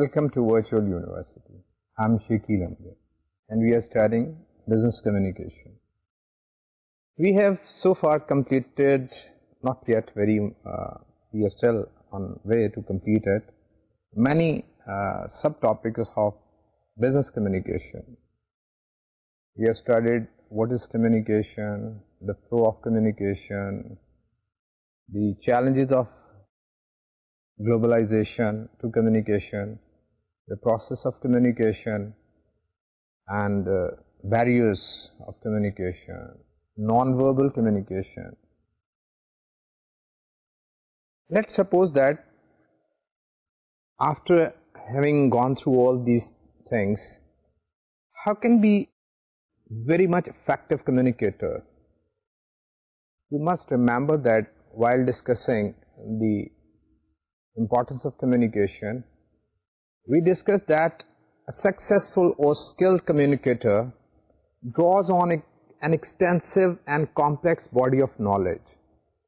Welcome to Virtual University. I'm Shekil Amjad and we are studying business communication. We have so far completed, not yet very, uh, we are still on way to complete it, many uh, subtopics of business communication. We have studied what is communication, the flow of communication, the challenges of globalization to communication, the process of communication and uh, barriers of communication, non-verbal communication. Let's suppose that after having gone through all these things, how can be very much effective communicator? You must remember that while discussing the importance of communication, we discussed that a successful or skilled communicator draws on an extensive and complex body of knowledge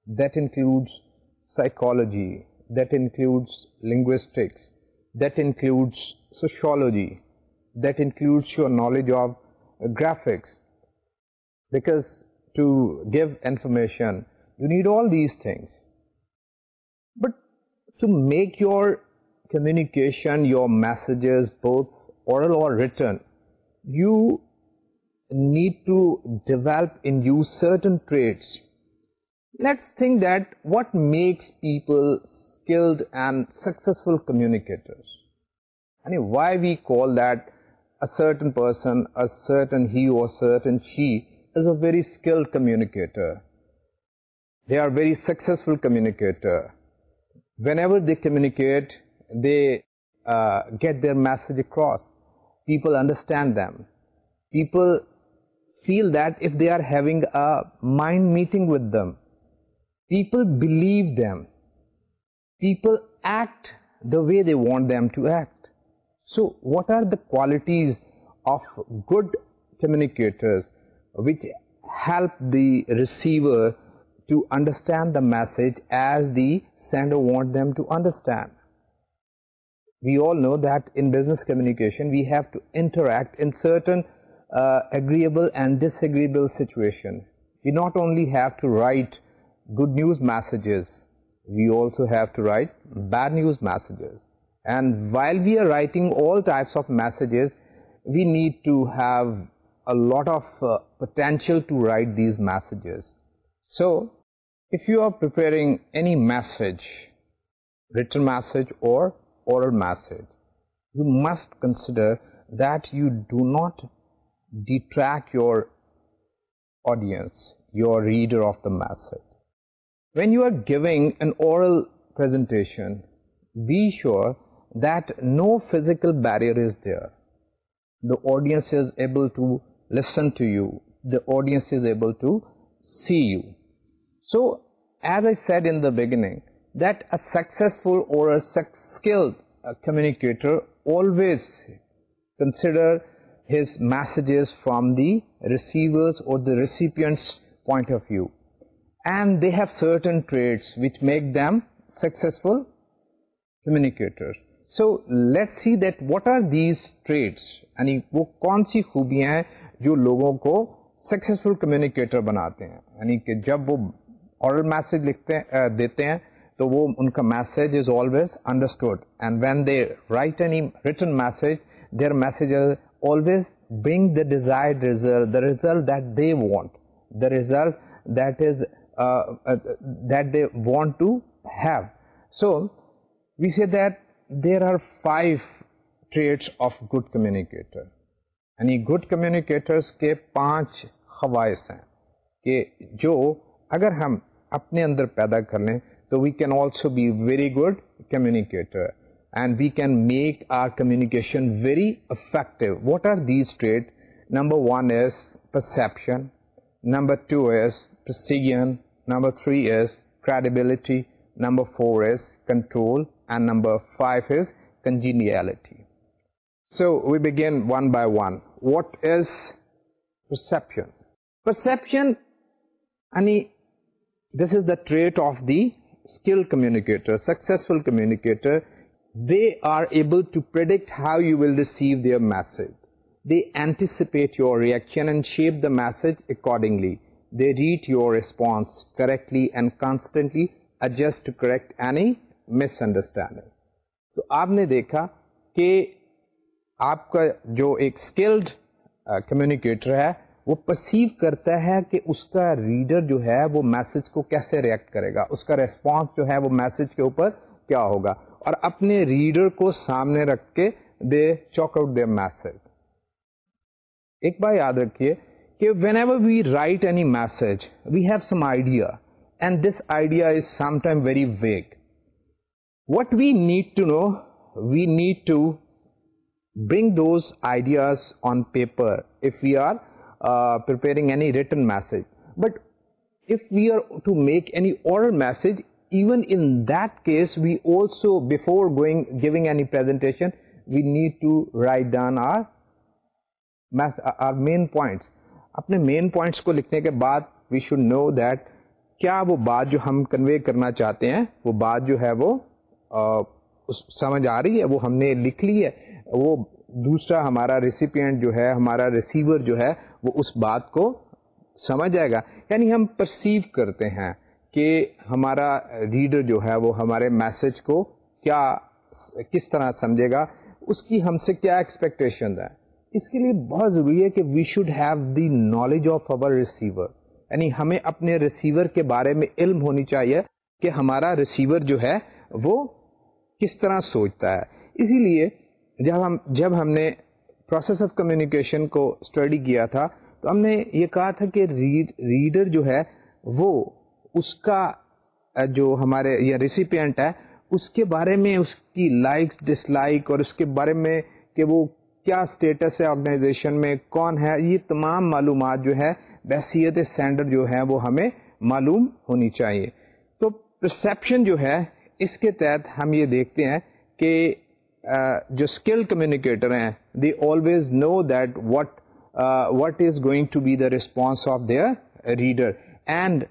that includes psychology, that includes linguistics, that includes sociology, that includes your knowledge of graphics, because to give information you need all these things. But to make your communication, your messages, both oral or written, you need to develop in you certain traits. Let's think that what makes people skilled and successful communicators. I mean, why we call that a certain person, a certain he or certain she is a very skilled communicator. They are very successful communicator. Whenever they communicate, they uh, get their message across, people understand them, people feel that if they are having a mind meeting with them, people believe them, people act the way they want them to act. So what are the qualities of good communicators which help the receiver to understand the message as the sender wants them to understand? we all know that in business communication we have to interact in certain uh, agreeable and disagreeable situation. We not only have to write good news messages, we also have to write bad news messages. And while we are writing all types of messages, we need to have a lot of uh, potential to write these messages. So, if you are preparing any message, written message or oral method, you must consider that you do not detract your audience, your reader of the method. When you are giving an oral presentation, be sure that no physical barrier is there. The audience is able to listen to you. The audience is able to see you. So, as I said in the beginning, successful اور communicators consider from diverse اور so let see that what are these traits یعنی وہ کون سی خوبیاں ہیں جو لوگوں کو سکسیزفل کمیونیکیٹر بناتے ہیں یعنی کہ جب وہ آرڈر میسج لکھتے دیتے ہیں تو وہ ان کا message is always understood and when they write any written message message always bring the the result result that they want the result that is that they want to have so we see that there are five traits of good communicator یعنی good communicators کے پانچ خواہش ہیں کہ جو اگر ہم اپنے اندر پیدا کر لیں So we can also be very good communicator, and we can make our communication very effective. What are these traits? Number one is perception, number two is precision, number three is credibility, number four is control, and number five is congeniality. So we begin one by one. What is perception? Perception, I mean, this is the trait of the communicator successful communicator they are able to predict how you will receive their message they anticipate your reaction and shape the message accordingly they read your response correctly and constantly adjust correct any misunderstanding تو آپ نے دیکھا کہ آپ کا جو ایک skilled communicator ہے وہ پرسیو کرتا ہے کہ اس کا ریڈر جو ہے وہ میسج کو کیسے ریئیکٹ کرے گا اس کا ریسپانس جو ہے وہ میسج کے اوپر کیا ہوگا اور اپنے ریڈر کو سامنے رکھ کے دے چاک آؤٹ دے میسج ایک بار یاد رکھیے کہ whenever we write any message we have some idea and this idea is some time very vague what we need to know we need to bring those ideas on paper if we are اپنے main points کو لکھنے کے بعد we should know that کیا وہ بات جو ہم کنوے کرنا چاہتے ہیں وہ بات جو ہے وہ uh, سمجھ آ رہی ہے وہ ہم نے لکھ لی ہے وہ دوسرا ہمارا ریسیپینٹ جو ہے ہمارا ریسیور جو ہے وہ اس بات کو سمجھ جائے گا یعنی ہم پرسیو کرتے ہیں کہ ہمارا ریڈر جو ہے وہ ہمارے میسج کو کیا کس طرح سمجھے گا اس کی ہم سے کیا ایکسپیکٹیشن ہے اس کے لیے بہت ضروری ہے کہ we should have the knowledge of our receiver یعنی ہمیں اپنے ریسیور کے بارے میں علم ہونی چاہیے کہ ہمارا ریسیور جو ہے وہ کس طرح سوچتا ہے اسی لیے جب ہم جب ہم نے پروسیس آف کمیونیکیشن کو اسٹڈی کیا تھا تو ہم نے یہ کہا تھا کہ ریڈر جو ہے وہ اس کا جو ہمارے یا ریسیپینٹ ہے اس کے بارے میں اس کی لائکس ڈس لائک اور اس کے بارے میں کہ وہ کیا اسٹیٹس ہے آرگنائزیشن میں کون ہے یہ تمام معلومات جو ہے بحثیت سینڈر جو ہے وہ ہمیں معلوم ہونی چاہیے تو پرسیپشن جو ہے اس کے تحت ہم یہ دیکھتے ہیں کہ جو اسکل کمیونیکیٹر ہیں they always know that uh, what is going to be the response of their reader. And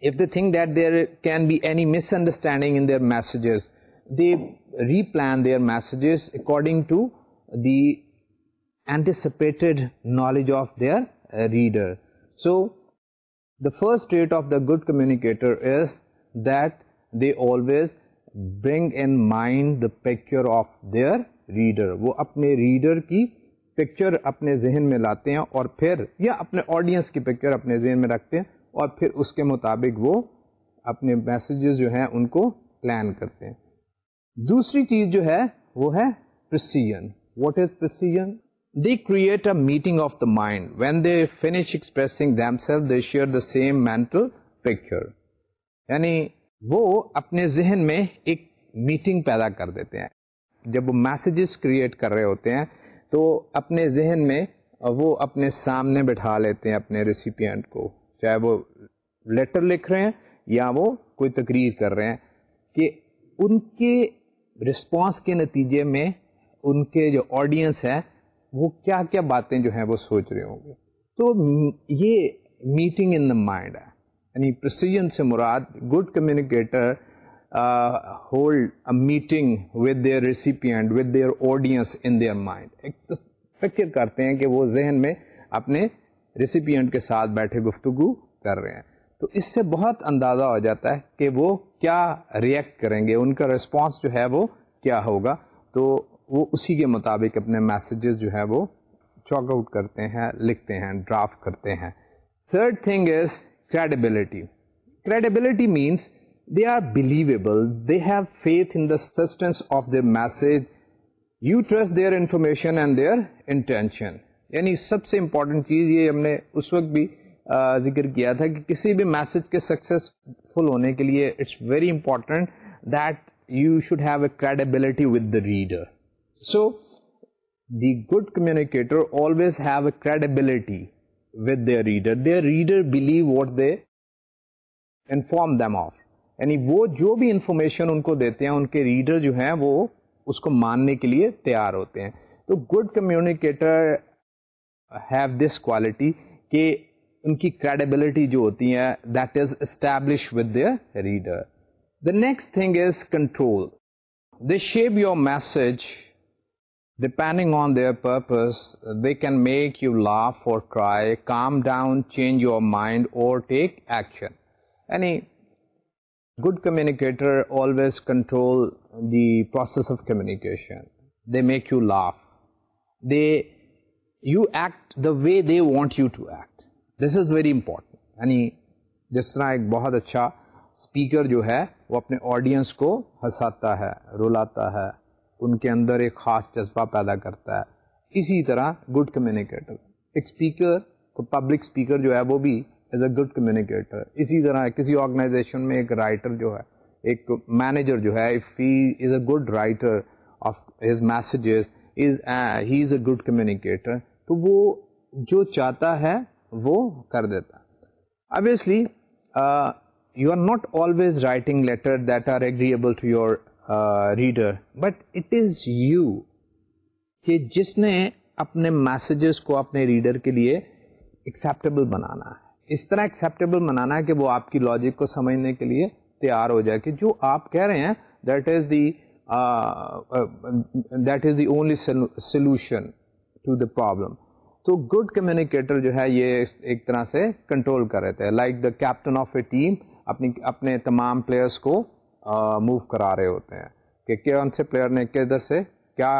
if they think that there can be any misunderstanding in their messages, they replan their messages according to the anticipated knowledge of their uh, reader. So the first trait of the good communicator is that they always bring in mind the picture of their reader وہ اپنے reader کی picture اپنے ذہن میں لاتے ہیں اور پھر یا اپنے آڈینس کی پکچر اپنے ذہن میں رکھتے ہیں اور پھر اس کے مطابق وہ اپنے میسیجز جو ہیں ان کو پلان کرتے ہیں دوسری چیز جو ہے وہ ہے what is the create a meeting of the mind when they finish expressing themselves they share the same mental picture یعنی وہ اپنے ذہن میں ایک میٹنگ پیدا کر دیتے ہیں جب وہ میسیجز کریٹ کر رہے ہوتے ہیں تو اپنے ذہن میں وہ اپنے سامنے بٹھا لیتے ہیں اپنے ریسیپینٹ کو چاہے وہ لیٹر لکھ رہے ہیں یا وہ کوئی تقریر کر رہے ہیں کہ ان کے رسپانس کے نتیجے میں ان کے جو آڈینس ہے وہ کیا کیا باتیں جو ہیں وہ سوچ رہے ہوں گے تو یہ میٹنگ ان دا مائنڈ ہے یعنی پرسیجن سے مراد good communicator hold meeting with their recipient with their audience in their mind ایک فکر کرتے ہیں کہ وہ ذہن میں اپنے ریسیپینٹ کے ساتھ بیٹھے گفتگو کر رہے ہیں تو اس سے بہت اندازہ ہو جاتا ہے کہ وہ کیا ریئیکٹ کریں گے ان کا ریسپانس جو ہے وہ کیا ہوگا تو وہ اسی کے مطابق اپنے میسیجز جو ہے وہ چاک آؤٹ کرتے ہیں لکھتے ہیں ڈرافٹ کرتے ہیں third thing is credibility credibility means have faith in the stance of the message you trust their information and their intention یعنی سب سے امپورٹنٹ چیز یہ ہم نے اس وقت بھی ذکر کیا تھا کہ کسی بھی میسج کے سکسیزفل ہونے کے لیے it's very important that you should have a credibility with the reader so the good communicator always have a credibility with their reader their reader believe what they inform them of یعنی وہ جو بھی information ان کو دیتے ہیں ان کے reader جو ہیں وہ اس کو ماننے کے لیے تیار ہوتے ہیں تو good communicator have this quality کہ ان کی کریڈیبلٹی جو ہوتی ہیں that is establish with the reader the next thing is control the shape your message depending on their purpose they can make you laugh or try calm down change your mind or take action یعنی good communicator always control the process of communication they make you laugh they you act the way they want you to act this is very important یعنی جس طرح ایک بہت اچھا speaker جو ہے وہ اپنے آڈینس کو ہنساتا ہے رلاتا ہے ان کے اندر ایک خاص جذبہ پیدا کرتا ہے اسی طرح گڈ کمیونیکیٹر ایک اسپیکر پبلک اسپیکر جو ہے وہ بھی ایز اے گڈ کمیونیکیٹر اسی طرح کسی آرگنائزیشن میں ایک رائٹر جو ہے ایک مینیجر جو ہے if he is a good writer of his messages is he is a good communicator تو وہ جو چاہتا ہے وہ کر دیتا ہے you are not always writing letter that are agreeable to your reader but it is you کہ جس نے اپنے میسیجز کو اپنے ریڈر کے لیے ایکسیپٹیبل بنانا ہے اس طرح ایکسیپٹیبل منانا ہے کہ وہ آپ کی لاجک کو سمجھنے کے لیے تیار ہو جائے کہ جو آپ کہہ رہے ہیں that is the that is the only solution to the problem تو گڈ کمیونیکیٹر جو ہے یہ ایک طرح سے کنٹرول کر رہے تھے like the captain of a team اپنی اپنے تمام پلیئرس کو موو کرا رہے ہوتے ہیں کہ کون سے پلیئر نے کدھر سے کیا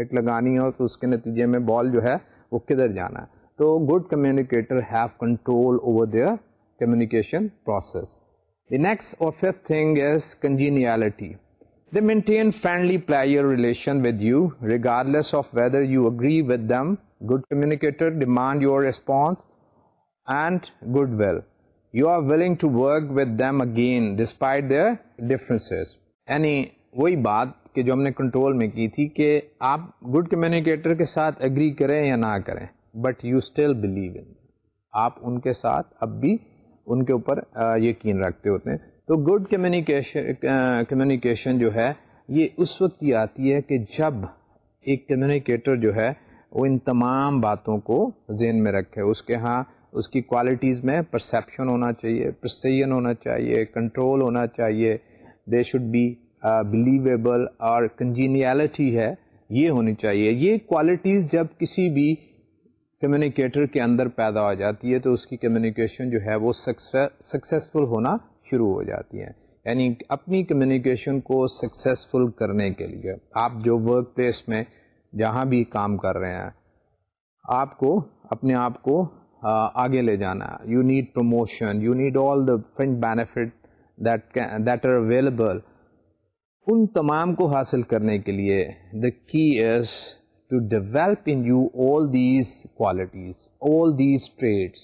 ہٹ لگانی ہے تو اس کے نتیجے میں بال جو ہے وہ کدھر جانا ہے تو good communicator have control over their communication process the next or fifth thing is congeniality they maintain friendly ply relation with you regardless of whether you agree with them good communicator demand your response and goodwill you are willing to work with them again despite their differences یعنی وہی بات کہ جو ہم نے control میں کی تھی کہ آپ گڈ کمیونیکیٹر کے ساتھ اگری کریں یا نہ کریں but you still believe in آپ ان کے ساتھ اب بھی ان کے اوپر یقین رکھتے ہوتے ہیں تو گڈ کمیونیکیشن کمیونیکیشن جو ہے یہ اس وقت یہ آتی ہے کہ جب ایک کمیونیکیٹر جو ہے وہ ان تمام باتوں کو ذہن میں رکھے اس کے ہاں اس کی کوالٹیز میں پرسیپشن ہونا چاہیے پرسیئن ہونا چاہیے کنٹرول ہونا چاہیے دے شوڈ بی بلیویبل اور کنجینیالٹی ہے یہ ہونی چاہیے یہ کوالٹیز جب کسی بھی کمیونیکیٹر کے اندر پیدا ہو جاتی ہے تو اس کی کمیونیکیشن جو ہے وہ سکسیزفل ہونا شروع ہو جاتی ہے یعنی اپنی کمیونیکیشن کو سکسیسفل کرنے کے لیے آپ جو ورک پلیس میں جہاں بھی کام کر رہے ہیں آپ کو اپنے آپ کو آگے لے جانا you need promotion you need all the fund benefit that that are available ان تمام کو حاصل کرنے کے لیے the key is to develop in you all these qualities all these traits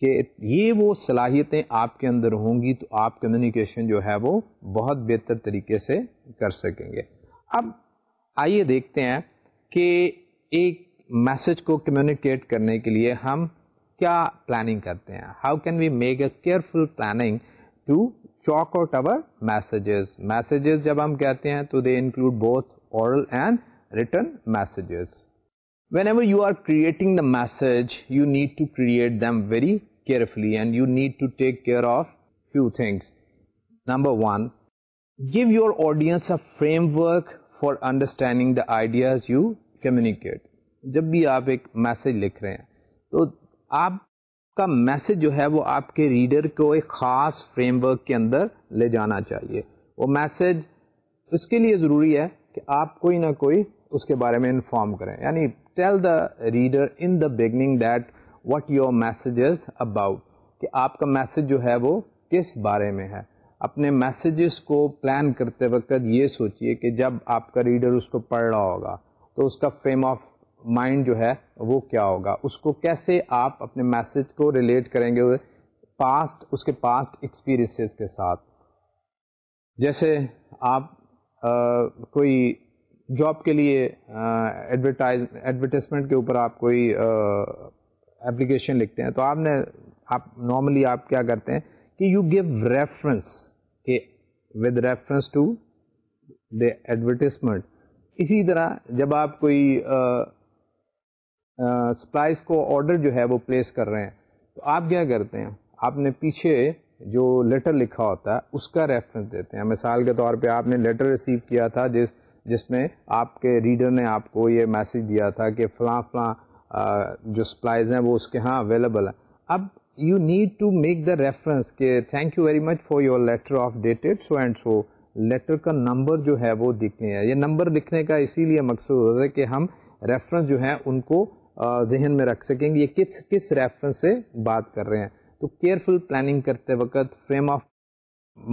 کہ یہ وہ صلاحیتیں آپ کے اندر ہوں گی تو آپ کمیونیکیشن جو ہے وہ بہت بہتر طریقے سے کر سکیں گے اب آئیے دیکھتے ہیں کہ ایک میسج کو کمیونیکیٹ کرنے کے لیے ہم کیا پلاننگ کرتے ہیں how can we make a careful planning to chalk out our messages messages جب ہم کہتے ہیں تو they include both end return messages whenever you are the the message you need to them them very carefully and you need to take care of few things number one give your audience a framework for understanding the ideas you communicate جب بھی آپ ایک message لکھ رہے ہیں تو آپ کا میسج جو ہے وہ آپ کے ریڈر کو ایک خاص فریم ورک کے اندر لے جانا چاہیے وہ میسج اس کے لیے ضروری ہے کہ آپ کوئی نہ کوئی اس کے بارے میں انفارم کریں یعنی tell the reader in the beginning that what your messages about کہ آپ کا میسج جو ہے وہ کس بارے میں ہے اپنے میسیجز کو پلان کرتے وقت یہ سوچئے کہ جب آپ کا ریڈر اس کو پڑھ رہا ہوگا تو اس کا فریم آف مائنڈ جو ہے وہ کیا ہوگا اس کو کیسے آپ اپنے میسیج کو ریلیٹ کریں گے پاسٹ اس کے پاسٹ ایکسپیرئنسز کے ساتھ جیسے آپ کوئی جاب کے لیے ایڈورٹائز ایڈورٹیزمنٹ کے اوپر آپ کوئی اپلیکیشن لکھتے ہیں تو آپ نے آپ نارملی آپ کیا کرتے ہیں کہ یو گیو ریفرنس کہ with reference to the advertisement اسی طرح جب آپ کوئی سپلائز کو آڈر جو ہے وہ پلیس کر رہے ہیں تو آپ کیا کرتے ہیں آپ نے پیچھے جو لیٹر لکھا ہوتا ہے اس کا ریفرنس دیتے ہیں مثال کے طور پہ آپ نے لیٹر ریسیو کیا تھا جس جس میں آپ کے ریڈر نے آپ کو یہ میسج دیا تھا کہ فلاں فلاں جو سپلائز ہیں وہ اس کے ہاں اویلیبل ہیں اب you need to make the reference کہ thank you very much for your letter of dated so and so letter کا نمبر جو ہے وہ دکھنے ہیں یہ نمبر لکھنے کا اسی لیے مقصد ہوتا ہے کہ ہم ریفرنس جو ہیں ان کو ذہن میں رکھ سکیں گے یہ کس کس ریفرنس سے بات کر رہے ہیں تو کیئرفل پلاننگ کرتے وقت فریم آف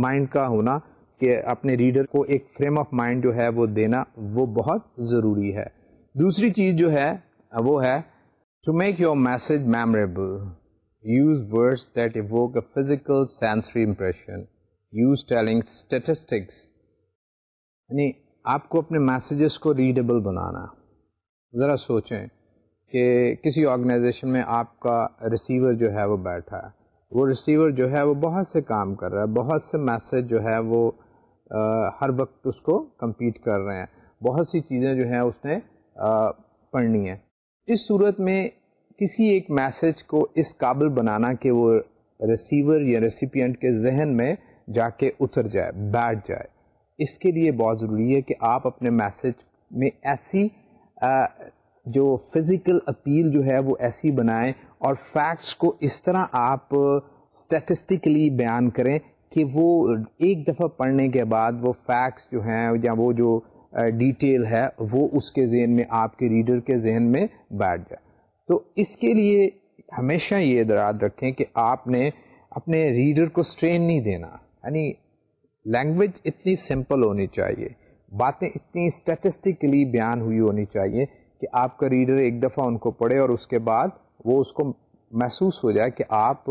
مائنڈ کا ہونا کہ اپنے ریڈر کو ایک فریم آف مائنڈ جو ہے وہ دینا وہ بہت ضروری ہے دوسری چیز جو ہے وہ ہے to make your message memorable use words that a physical sensory impression use telling statistics یعنی آپ کو اپنے میسیجز کو ریڈیبل بنانا ذرا سوچیں کہ کسی آرگنائزیشن میں آپ کا ریسیور جو ہے وہ بیٹھا ہے وہ ریسیور جو ہے وہ بہت سے کام کر رہا ہے بہت سے میسیج جو ہے وہ ہر وقت اس کو کمپیٹ کر رہے ہیں بہت سی چیزیں جو ہیں اس نے پڑھنی ہیں اس صورت میں کسی ایک میسج کو اس قابل بنانا کہ وہ ریسیور یا ریسیپینٹ کے ذہن میں جا کے اتر جائے بیٹھ جائے اس کے لیے بہت ضروری ہے کہ آپ اپنے میسج میں ایسی جو فزیکل اپیل جو ہے وہ ایسی بنائیں اور فیکٹس کو اس طرح آپ اسٹیٹسٹکلی بیان کریں کہ وہ ایک دفعہ پڑھنے کے بعد وہ فیکٹس جو ہیں یا وہ جو ڈیٹیل ہے وہ اس کے ذہن میں آپ کے ریڈر کے ذہن میں بیٹھ جائے تو اس کے لیے ہمیشہ یہ دراد رکھیں کہ آپ نے اپنے ریڈر کو اسٹرین نہیں دینا یعنی لینگویج اتنی سمپل ہونی چاہیے باتیں اتنی اسٹیٹسٹکلی بیان ہوئی ہونی چاہیے کہ آپ کا ریڈر ایک دفعہ ان کو پڑھے اور اس کے بعد وہ اس کو محسوس ہو جائے کہ آپ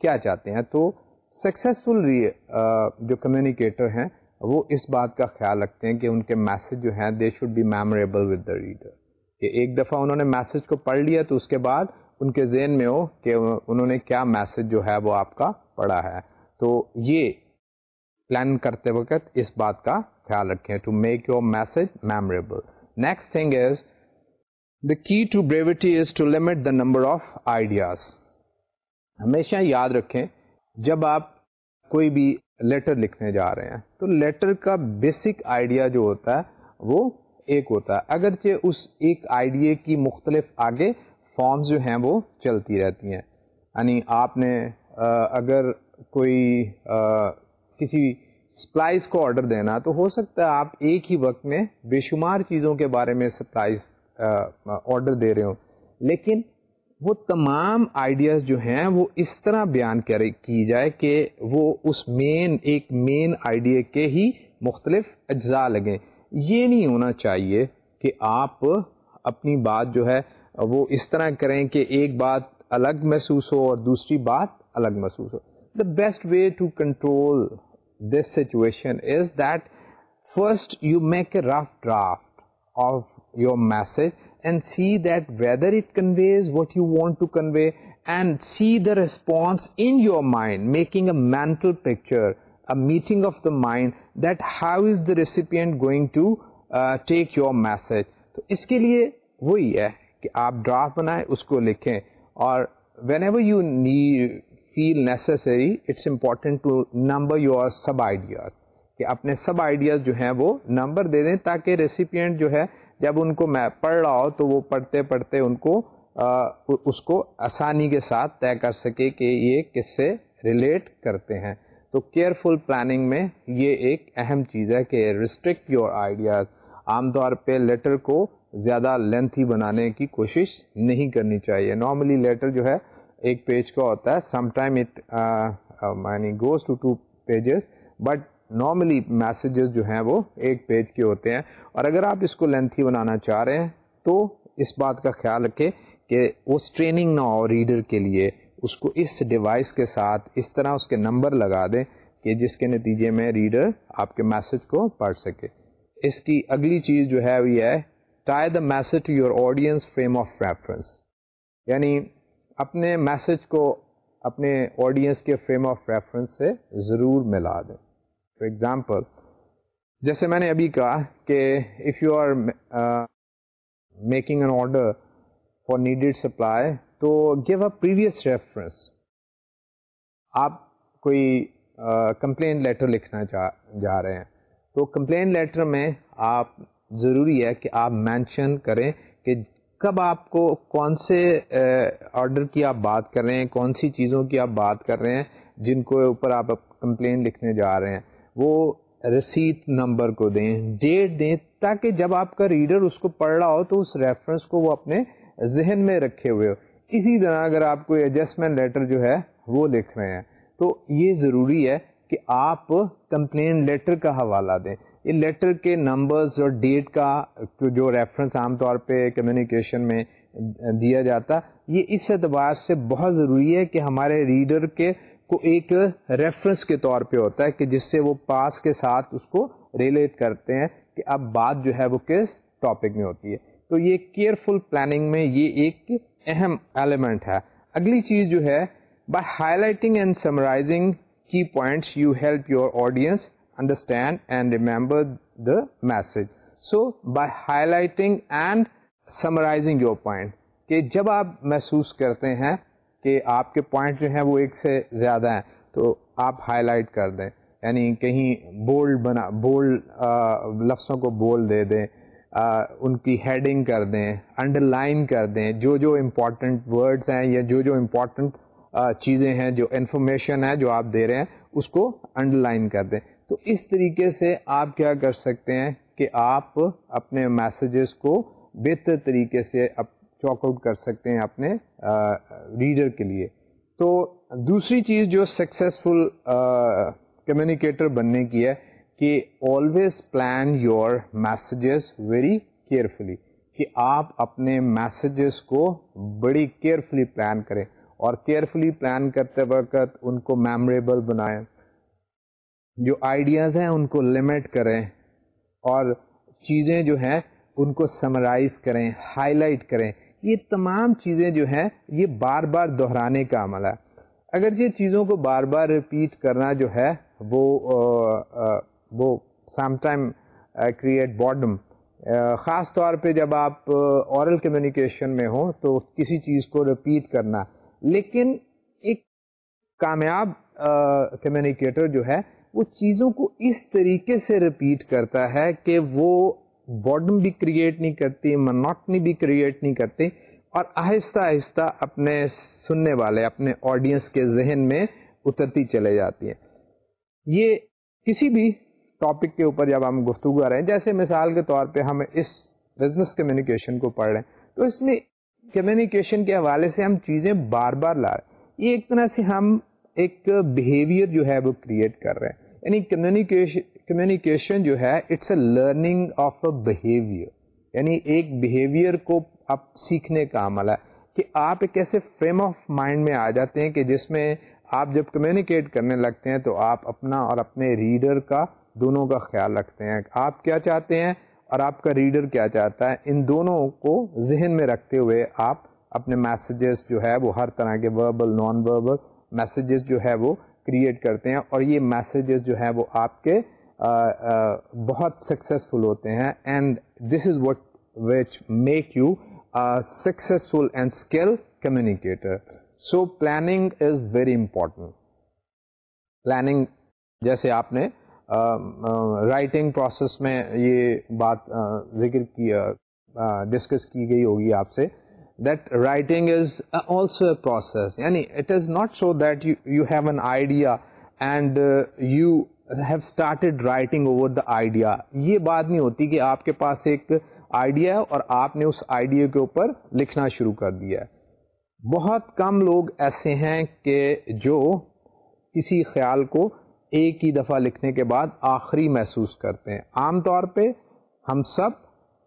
کیا چاہتے ہیں تو سکسیزفل uh, جو کمیونیکیٹر ہیں وہ اس بات کا خیال رکھتے ہیں کہ ان کے میسج جو ہیں they should be memorable with the reader کہ ایک دفعہ انہوں نے میسج کو پڑھ لیا تو اس کے بعد ان کے ذہن میں ہو کہ انہوں نے کیا میسج جو ہے وہ آپ کا پڑھا ہے تو یہ پلان کرتے وقت اس بات کا خیال رکھیں to make your message memorable next thing is the key to brevity is to limit the number of ideas ہمیشہ یاد رکھیں جب آپ کوئی بھی لیٹر لکھنے جا رہے ہیں تو لیٹر کا بیسک آئیڈیا جو ہوتا ہے وہ ایک ہوتا ہے اگرچہ اس ایک آئیڈیا کی مختلف آگے فارمز جو ہیں وہ چلتی رہتی ہیں یعنی آپ نے اگر کوئی کسی سپلائز کو آڈر دینا تو ہو سکتا ہے آپ ایک ہی وقت میں بے شمار چیزوں کے بارے میں سپلائز آڈر دے رہے ہوں لیکن وہ تمام آئیڈیاز جو ہیں وہ اس طرح بیان کی جائے کہ وہ اس مین ایک مین آئیڈیا کے ہی مختلف اجزاء لگیں یہ نہیں ہونا چاہیے کہ آپ اپنی بات جو ہے وہ اس طرح کریں کہ ایک بات الگ محسوس ہو اور دوسری بات الگ محسوس ہو the best way to control this situation is that first you make a rough draft of your message and see that whether it conveys what you want to convey and see the response in your mind making a mental picture a meeting of the mind that how is the recipient going to take your message تو اس کے لیے وہی ہے کہ آپ draft بنائیں اس کو لکھیں اور whenever you new feel necessary it's important to number your sub ideas کہ اپنے سب آئیڈیاز جو ہیں وہ نمبر دے دیں تاکہ ریسیپینٹ جو ہے جب ان کو میں پڑھ رہا ہوں تو وہ پڑھتے پڑھتے ان کو آ, اس کو آسانی کے ساتھ طے کر سکے کہ یہ کس سے ریلیٹ کرتے ہیں تو کیئرفل پلاننگ میں یہ ایک اہم چیز ہے کہ ریسٹرکٹ یور آئیڈیاز عام طور پہ لیٹر کو زیادہ لینتھی بنانے کی کوشش نہیں کرنی چاہیے نارملی لیٹر جو ہے ایک پیج کا ہوتا ہے سم ٹائم اٹ یعنی goes to two pages but normally messages جو ہیں وہ ایک پیج کے ہوتے ہیں اور اگر آپ اس کو لینتھی بنانا چاہ رہے ہیں تو اس بات کا خیال رکھے کہ وہ اسٹریننگ نہ ہو ریڈر کے لیے اس کو اس ڈیوائس کے ساتھ اس طرح اس کے نمبر لگا دیں کہ جس کے نتیجے میں ریڈر آپ کے میسج کو پڑھ سکے اس کی اگلی چیز جو ہے وہ یہ ہے tie the message to your audience frame of reference یعنی اپنے میسج کو اپنے آڈینس کے فریم آف ریفرنس سے ضرور ملا دیں فار ایگزامپل جیسے میں نے ابھی کہا کہ if you are making an order for needed supply تو گیو اے پریویس ریفرنس آپ کوئی کمپلین uh, لیٹر لکھنا جا رہے ہیں تو کمپلین لیٹر میں آپ ضروری ہے کہ آپ مینشن کریں کہ کب آپ کو کون سے آرڈر uh, کی آپ بات کر رہے ہیں کون سی چیزوں کی آپ بات کر رہے ہیں جن کو اوپر آپ کمپلین لکھنے جا رہے ہیں وہ رسید نمبر کو دیں ڈیٹ دیں تاکہ جب آپ کا ریڈر اس کو پڑھ رہا ہو تو اس ریفرنس کو وہ اپنے ذہن میں رکھے ہوئے ہو اسی طرح اگر آپ کو ایڈجسٹمنٹ لیٹر جو ہے وہ لکھ رہے ہیں تو یہ ضروری ہے کہ آپ کمپلین لیٹر کا حوالہ دیں یہ لیٹر کے نمبرز اور ڈیٹ کا جو ریفرنس عام طور پہ کمیونیکیشن میں دیا جاتا یہ اس اعتبار سے بہت ضروری ہے کہ ہمارے ریڈر کے کو ایک ریفرنس کے طور پہ ہوتا ہے کہ جس سے وہ پاس کے ساتھ اس کو ریلیٹ کرتے ہیں کہ اب بات جو ہے وہ کس ٹاپک میں ہوتی ہے تو یہ کیئرفل پلاننگ میں یہ ایک اہم ایلیمنٹ ہے اگلی چیز جو ہے by highlighting and summarising key points you help your audience understand and remember the message so by highlighting and summarising your point کہ جب آپ محسوس کرتے ہیں کہ آپ کے پوائنٹس جو ہیں وہ ایک سے زیادہ ہیں تو آپ ہائی لائٹ کر دیں یعنی کہیں بولڈ بنا بولڈ لفظوں کو بول دے دیں ان کی ہیڈنگ کر دیں انڈر لائن کر دیں جو جو امپورٹنٹ ورڈس ہیں یا جو جو امپورٹنٹ چیزیں ہیں جو انفارمیشن ہیں جو آپ دے رہے ہیں اس کو انڈر لائن کر دیں تو اس طریقے سے آپ کیا کر سکتے ہیں کہ آپ اپنے میسیجز کو بہتر طریقے سے چاک آؤٹ کر سکتے ہیں اپنے ریڈر کے لیے تو دوسری چیز جو سکسیزفل کمیونیکیٹر بننے کی ہے کہ always plan your messages very carefully کہ آپ اپنے میسیجز کو بڑی کیئرفلی پلان کریں اور کیئرفلی پلان کرتے وقت ان کو میموریبل بنائیں جو آئیڈیاز ہیں ان کو لمٹ کریں اور چیزیں جو ہیں ان کو سمرائز کریں ہائی لائٹ کریں یہ تمام چیزیں جو ہیں یہ بار بار دہرانے کا عمل ہے اگر یہ چیزوں کو بار بار رپیٹ کرنا جو ہے وہ وہ سم ٹائم کریٹ باڈم خاص طور پہ جب آپ اورل کمیونیکیشن میں ہوں تو کسی چیز کو رپیٹ کرنا لیکن ایک کامیاب کمیونیکیٹر جو ہے وہ چیزوں کو اس طریقے سے رپیٹ کرتا ہے کہ وہ باڈم بھی کریٹ نہیں کرتی منوٹنی بھی کریٹ نہیں کرتی اور آہستہ آہستہ اپنے سننے والے اپنے آڈینس کے ذہن میں اترتی چلے جاتی ہے یہ کسی بھی ٹاپک کے اوپر جب ہم گفتگو رہے ہیں جیسے مثال کے طور پہ ہم اس بزنس کمیونیکیشن کو پڑھ رہے ہیں تو اس میں کمیونیکیشن کے حوالے سے ہم چیزیں بار بار لا رہے ہیں یہ ایک طرح سے ہم ایک بیہیویئر جو ہے وہ کریٹ کر رہے ہیں یعنی کمیونیکیشن کمیونیکیشن جو ہے it's a learning of a behaviour یعنی ایک بیہیویئر کو آپ سیکھنے کا عمل ہے کہ آپ ایک ایسے فریم آف مائنڈ میں آ جاتے ہیں کہ جس میں آپ جب کمیونیکیٹ کرنے لگتے ہیں تو آپ اپنا اور اپنے ریڈر کا دونوں کا خیال رکھتے ہیں آپ کیا چاہتے ہیں اور آپ کا ریڈر کیا چاہتا ہے ان دونوں کو ذہن میں رکھتے ہوئے آپ اپنے میسیجز جو ہے وہ ہر طرح کے وربل نان وربل میسیجز جو ہے وہ کریٹ کرتے ہیں اور یہ میسیجز جو ہیں وہ آپ کے بہت سکسیزفل ہوتے ہیں and this is what which make you successful and skill communicator so planning is very important planning جیسے آپ نے رائٹنگ پروسیس میں یہ بات ذکر کیا ڈسکس کی گئی ہوگی آپ سے that writing is also a process یعنی it is not so that you have an idea and you have started writing over the idea یہ بات نہیں ہوتی کہ آپ کے پاس ایک آئیڈیا ہے اور آپ نے اس آئیڈیا کے اوپر لکھنا شروع کر دیا ہے بہت کم لوگ ایسے ہیں کہ جو کسی خیال کو ایک ہی دفعہ لکھنے کے بعد آخری محسوس کرتے ہیں عام طور پہ ہم سب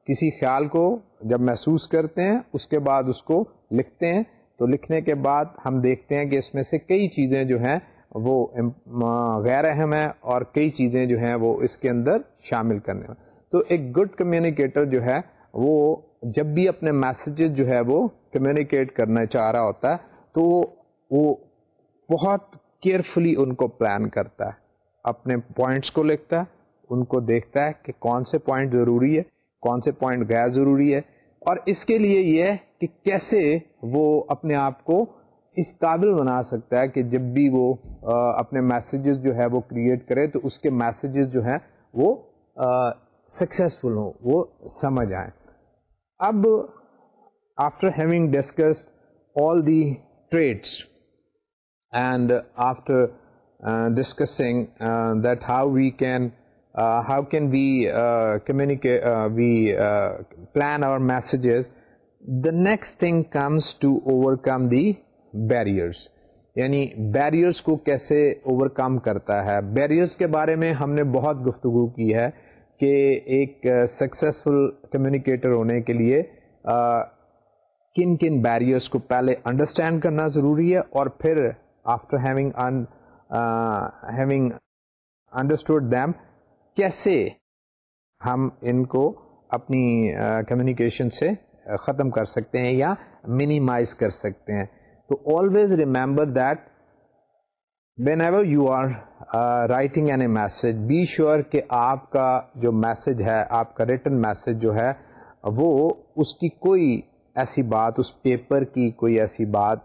کسی خیال کو جب محسوس کرتے ہیں اس کے بعد اس کو لکھتے ہیں تو لکھنے کے بعد ہم دیکھتے ہیں کہ اس میں سے کئی چیزیں جو ہیں وہ غیر اہم ہے اور کئی چیزیں جو ہیں وہ اس کے اندر شامل کرنے میں تو ایک گڈ کمیونیکیٹر جو ہے وہ جب بھی اپنے میسیجز جو ہے وہ کمیونیکیٹ کرنا چاہ رہا ہوتا ہے تو وہ بہت کیئرفلی ان کو پلان کرتا ہے اپنے پوائنٹس کو لکھتا ہے ان کو دیکھتا ہے کہ کون سے پوائنٹ ضروری ہے کون سے پوائنٹ غیر ضروری ہے اور اس کے لیے یہ کہ کیسے وہ اپنے آپ کو اس قابل بنا سکتا ہے کہ جب بھی وہ اپنے میسیجز جو ہے وہ کریٹ کرے تو اس کے میسیجز جو ہیں وہ سکسیزفل ہوں وہ سمجھ آئیں اب after having discussed all the traits and after discussing that how we can how can we communicate we plan our messages the next thing comes to overcome the barriers یعنی barriers کو کیسے over کم کرتا ہے barriers کے بارے میں ہم نے بہت گفتگو کی ہے کہ ایک سکسیزفل کمیونیکیٹر ہونے کے لیے کن کن بیریئرس کو پہلے انڈرسٹینڈ کرنا ضروری ہے اور پھر after having having understood them کیسے ہم ان کو اپنی کمیونیکیشن سے ختم کر سکتے ہیں یا منیمائز کر سکتے ہیں تو always remember that whenever you are writing an a message be sure کہ آپ کا جو میسج ہے آپ کا ریٹن میسج جو ہے وہ اس کی کوئی ایسی بات اس پیپر کی کوئی ایسی بات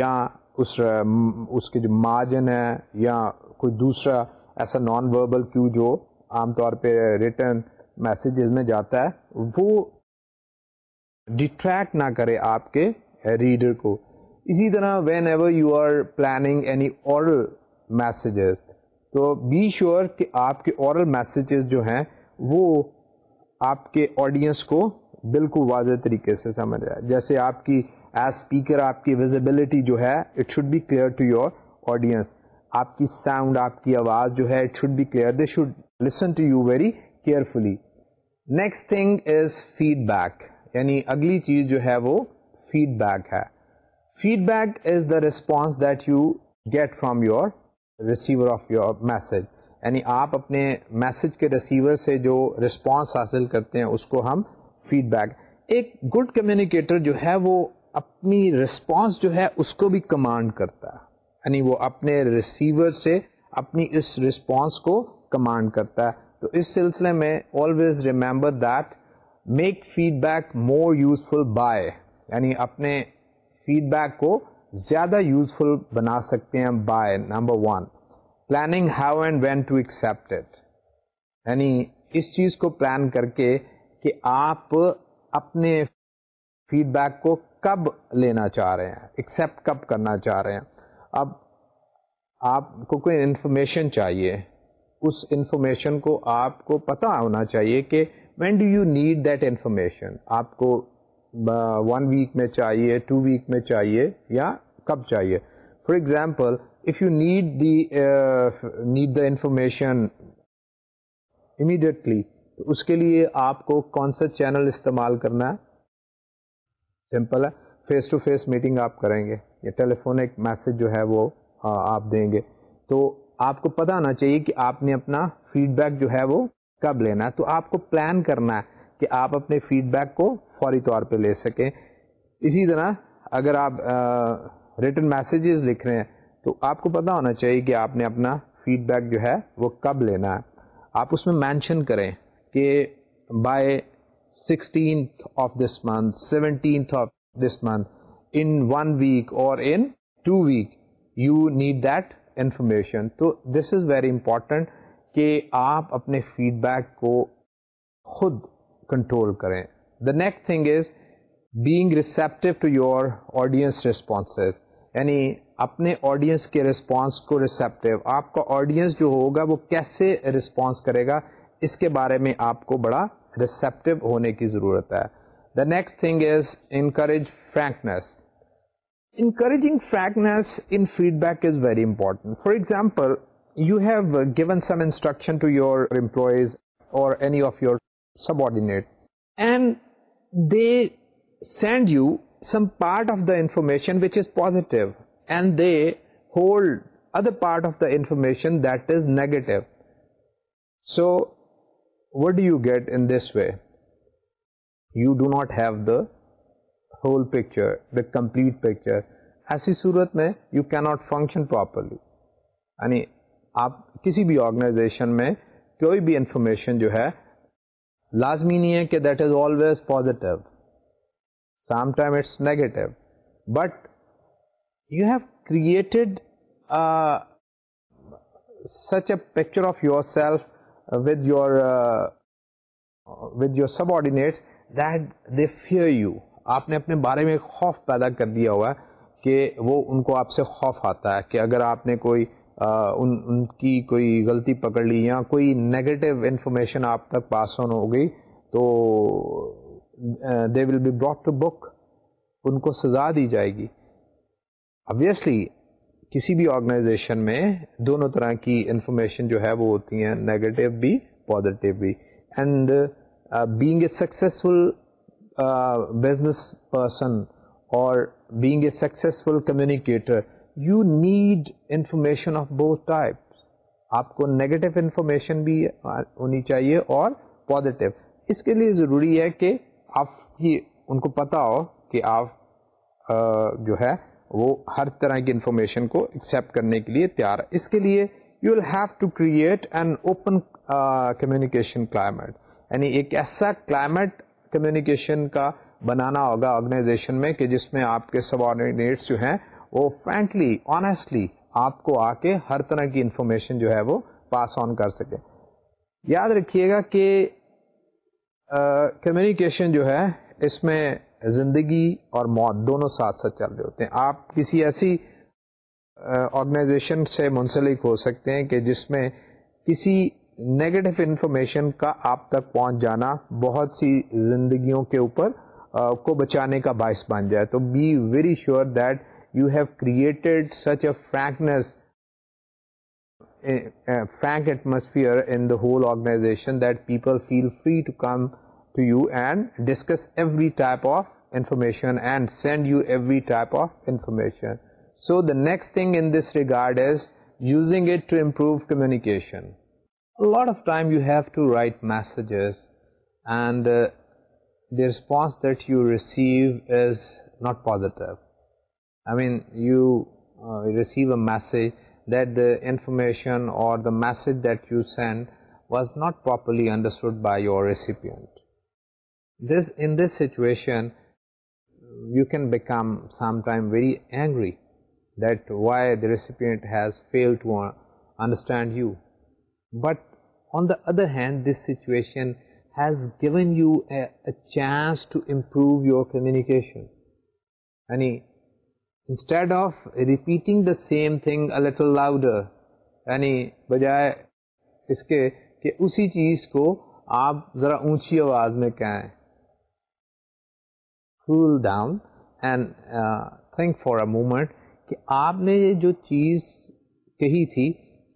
یا اس uh, اس کے جو مارجن ہے یا کوئی دوسرا ایسا نان وربل کیو جو عام طور پہ ریٹرن میسیجز میں جاتا ہے وہ ڈٹریکٹ نہ کرے آپ کے ریڈر کو اسی طرح whenever you are planning any oral messages تو بی شیور کہ آپ کے اورل میسیجز جو ہیں وہ آپ کے آڈینس کو بالکل واضح طریقے سے سمجھ آئے جیسے آپ کی ایز اسپیکر آپ کی ویزیبلٹی جو ہے it should be clear to your audience آپ کی ساؤنڈ آپ کی آواز جو ہے it should be clear they should listen to you very carefully next thing is feedback یعنی اگلی چیز جو ہے وہ فیڈ بیک ہے feedback is the response that you get from your receiver of your message یعنی آپ اپنے میسج کے ریسیور سے جو رسپانس حاصل کرتے ہیں اس کو ہم فیڈ بیک ایک گڈ کمیونیکیٹر جو ہے وہ اپنی رسپانس جو ہے اس کو بھی کمانڈ کرتا ہے یعنی وہ اپنے ریسیور سے اپنی اس رسپانس کو کمانڈ کرتا ہے تو اس سلسلے میں always remember that make feedback more useful by یعنی اپنے فیڈ بیک کو زیادہ یوزفل بنا سکتے ہیں by number one planning how and when to accept it یعنی اس چیز کو پلان کر کے کہ آپ اپنے فیڈ بیک کو کب لینا چاہ رہے ہیں ایکسپٹ کب کرنا چاہ رہے ہیں اب آپ کو کوئی انفارمیشن چاہیے اس انفارمیشن کو آپ کو پتہ ہونا چاہیے کہ when do you need that information آپ کو ون ویک میں چاہیے ٹو ویک میں چاہیے یا کب چاہیے for example if you need the need the information immediately تو اس کے لیے آپ کو کون سا چینل استعمال کرنا ہے سمپل ہے فیس ٹو فیس میٹنگ آپ کریں گے یا ٹیلیفونک میسج جو ہے وہ آپ دیں گے تو آپ کو پتہ ہونا چاہیے کہ آپ نے اپنا فیڈ بیک جو ہے وہ کب لینا ہے تو آپ کو پلان کرنا ہے کہ آپ اپنے فیڈ بیک کو فوری طور پہ لے سکیں اسی طرح اگر آپ ریٹرن میسیجز لکھ رہے ہیں تو آپ کو پتا ہونا چاہیے کہ آپ نے اپنا فیڈ بیک جو ہے وہ کب لینا ہے آپ اس میں مینشن کریں کہ by sixteenth of this month seventeenth of this month in one week اور in two week you need that information تو دس از ویری امپورٹنٹ کہ آپ اپنے فیڈ بیک کو خود کنٹرول کریں the next thing is being receptive to your audience response یعنی اپنے آڈینس کے رسپانس کو ریسیپٹیو آپ کا آڈینس جو ہوگا وہ کیسے رسپانس کرے گا اس کے بارے میں آپ کو بڑا ریسیپٹیو ہونے کی ضرورت ہے the next thing is encourage frankness encouraging frankness in feedback is very important for example you have given some instruction to your employees or any of your subordinate and they send you some part of the information which is positive and they hold other part of the information that is negative so what do you get in this way you do not have the whole picture و complete picture ایسی صورت میں you can not function properly یعنی آپ کسی بھی organization میں کوئی بھی انفارمیشن جو ہے لازمی نہیں ہے کہ that is always positive sometime it's negative but you have created such a picture of yourself with your with your subordinates that they fear you آپ نے اپنے بارے میں خوف پیدا کر دیا ہوا ہے کہ وہ ان کو آپ سے خوف آتا ہے کہ اگر آپ نے کوئی ان ان کی کوئی غلطی پکڑ لی یا کوئی نیگیٹو انفارمیشن آپ تک پاس آن ہو گئی تو they will be brought to book ان کو سزا دی جائے گی ابویسلی کسی بھی آرگنائزیشن میں دونوں طرح کی انفارمیشن جو ہے وہ ہوتی ہیں نگیٹو بھی پازیٹیو بھی and being a successful business person or being a successful communicator you need information of both type آپ کو نگیٹو انفارمیشن بھی ہونی چاہیے اور پازیٹیو اس کے لیے ضروری ہے کہ آپ ہی ان کو پتا ہو کہ آپ جو ہے وہ ہر طرح کی انفارمیشن کو ایکسیپٹ کرنے کے لیے تیار ہے اس کے لیے you will have to create an open communication climate یعنی ایک ایسا کلائمیٹ کمیونیکیشن کا بنانا ہوگا آرگنائزیشن میں کہ جس میں آپ کے سب آرڈینیٹس جو ہیں وہ فرینکلی آنےسٹلی آپ کو آ کے ہر طرح کی انفارمیشن جو ہے وہ پاس آن کر سکے یاد رکھیے گا کہ کمیونیکیشن جو ہے اس میں زندگی اور موت دونوں ساتھ ساتھ چل رہے ہوتے ہیں آپ کسی ایسی آرگنائزیشن سے منسلک ہو سکتے ہیں کہ جس میں کسی نگیٹو انفارمیشن کا آپ تک پہنچ جانا بہت سی زندگیوں کے اوپر کو بچانے کا باعث بن جائے تو be very sure that you have created such a eh, eh, frank atmosphere in the whole organization that people feel free to come to you and discuss every type of information and send you every type of information. So the next thing in this regard is using it to improve communication. A lot of time you have to write messages, and uh, the response that you receive is not positive. I mean, you uh, receive a message that the information or the message that you send was not properly understood by your recipient. In this situation, you can become sometimes very angry that why the recipient has failed to uh, understand you. But on the other hand, this situation has given you a chance to improve your communication. Yani instead of repeating the same thing louder یعنی بجائے اس کے کہ اسی چیز کو آپ ذرا اونچی آواز میں کہیں cool down and think for moment کہ آپ نے یہ جو چیز کہی تھی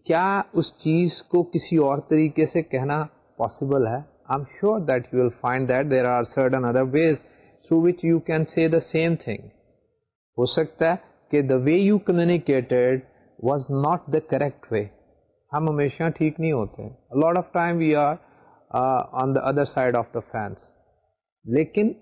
کیا اس چیز کو کسی اور طریقے سے کہنا پاسبل ہے I am sure that you will find that there are certain other ways through which you can see the same thing ہو سکتا ہے کہ the way you communicated was not the correct way ہم ہمیشہ ٹھیک نہیں ہوتے ہیں lot of time we are on the other side of the fence لیکن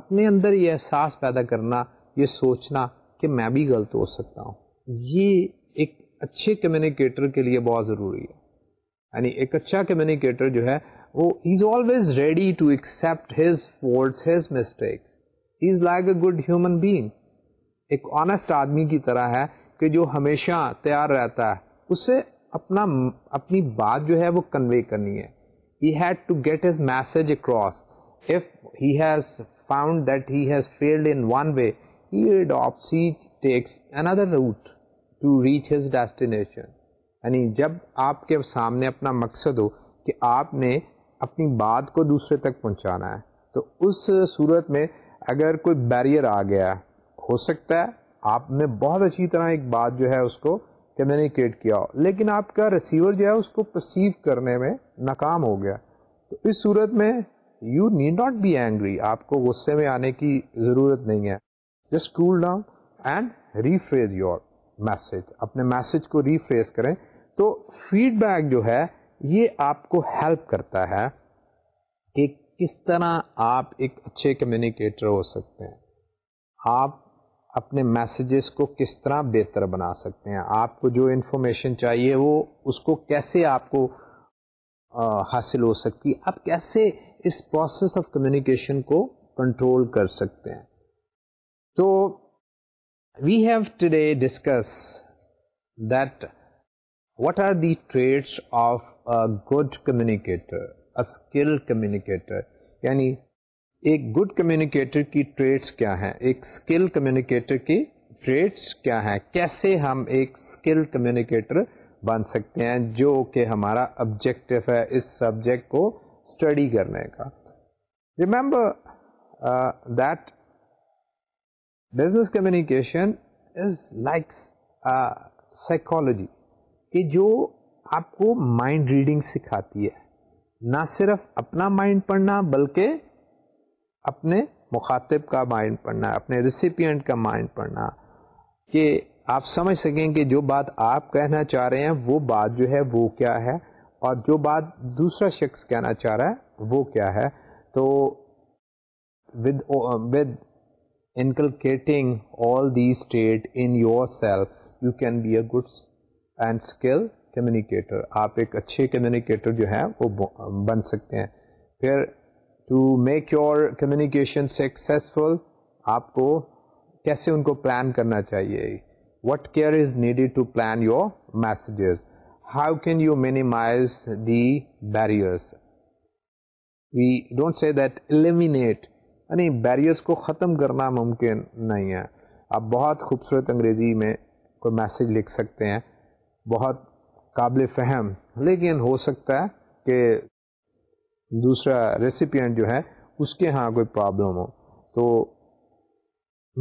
اپنے اندر یہ احساس پیدا کرنا یہ سوچنا کہ میں بھی غلط ہو سکتا ہوں یہ ایک اچھے کمیونیکیٹر کے لیے بہت ضروری ہے یعنی ایک اچھا کمیونیکیٹر جو ہے وہ he is always ready to accept his force his mistakes he is like a good human being ایک آنےسٹ آدمی کی طرح ہے کہ جو ہمیشہ تیار رہتا ہے اسے اپنا اپنی بات جو ہے وہ کنوے کرنی ہے he had to get his message across he's found that he's failed in one way takes another route to reach his destination یعنی جب آپ کے سامنے اپنا مقصد ہو کہ آپ نے اپنی بات کو دوسرے تک پہنچانا ہے تو اس صورت میں اگر کوئی بیریئر آ گیا ہو سکتا ہے آپ نے بہت اچھی طرح ایک بات جو ہے اس کو کمیونیکیٹ کیا ہو لیکن آپ کا ریسیور جو ہے اس کو پرسیو کرنے میں ناکام ہو گیا تو اس صورت میں you need not be angry آپ کو غصے میں آنے کی ضرورت نہیں ہے just cool down and rephrase your message اپنے میسج کو ریفریز کریں تو فیڈ بیک جو ہے یہ آپ کو ہیلپ کرتا ہے کہ کس طرح آپ ایک اچھے کمیونیکیٹر ہو سکتے ہیں آپ اپنے میسیجز کو کس طرح بہتر بنا سکتے ہیں آپ کو جو انفارمیشن چاہیے وہ اس کو کیسے آپ کو حاصل ہو سکتی آپ کیسے اس پروسیس آف کمیونیکیشن کو کنٹرول کر سکتے ہیں تو we have today discuss that what are the traits of a good communicator skill communicator یعنی ایک گڈ کمیونیکیٹر کی ٹریڈس کیا ہیں ایک اسکل کمیونیکیٹر کی ٹریڈس کیا ہیں کیسے ہم ایک اسکل کمیونیکیٹر بن سکتے ہیں جو کہ ہمارا آبجیکٹو ہے اس سبجیکٹ کو اسٹڈی کرنے کا remember that business communication is like psychology کہ جو آپ کو مائنڈ ریڈنگ سکھاتی ہے نہ صرف اپنا مائنڈ پڑھنا بلکہ اپنے مخاطب کا مائنڈ پڑھنا اپنے ریسیپینٹ کا مائنڈ پڑھنا کہ آپ سمجھ سکیں کہ جو بات آپ کہنا چاہ رہے ہیں وہ بات جو ہے وہ کیا ہے اور جو بات دوسرا شخص کہنا چاہ رہا ہے وہ کیا ہے تو with with inculcating all the state in yourself you can be a good and skill communicator آپ ایک اچھے کمیونیکیٹر جو ہے وہ بن سکتے ہیں پھر to make your communication successful آپ کو کیسے ان کو پلان کرنا چاہیے what care is needed to plan your messages how can you minimise the barriers we don't say that eliminate یعنی بیریئرس کو ختم کرنا ممکن نہیں ہے آپ بہت خوبصورت انگریزی میں کوئی میسج لکھ سکتے ہیں بہت قابل فہم لیکن ہو سکتا ہے کہ دوسرا ریسیپینٹ جو ہے اس کے ہاں کوئی پرابلم ہو تو